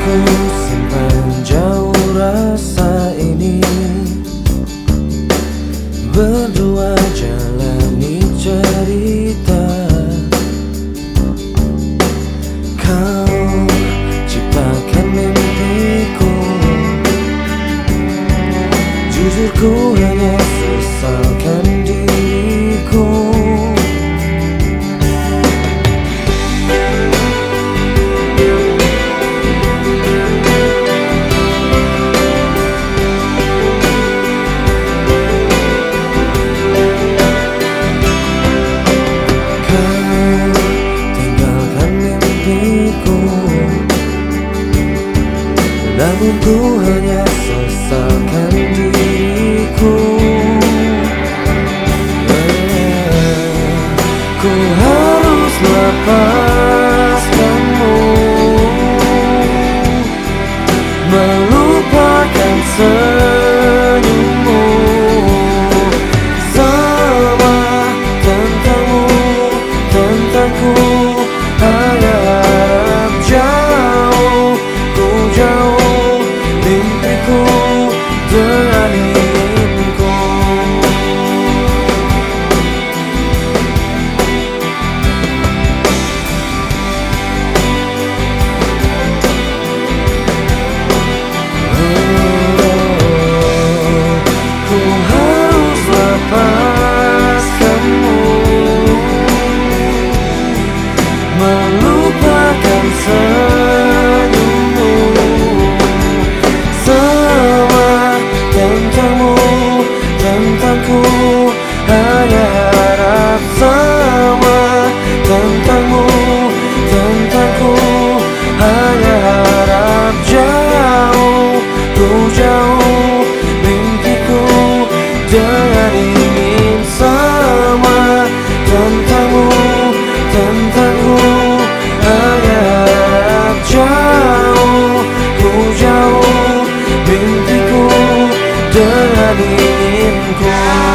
circles Namun ku hanya sesalkan diriku tentangmu Tentangku Hanya harap jauh. Ku jauh Mimpiku Dengan ingin sama. Tentangmu Tentangku Hanya harap jauh. Ku jauh Mimpiku Dengan inginku.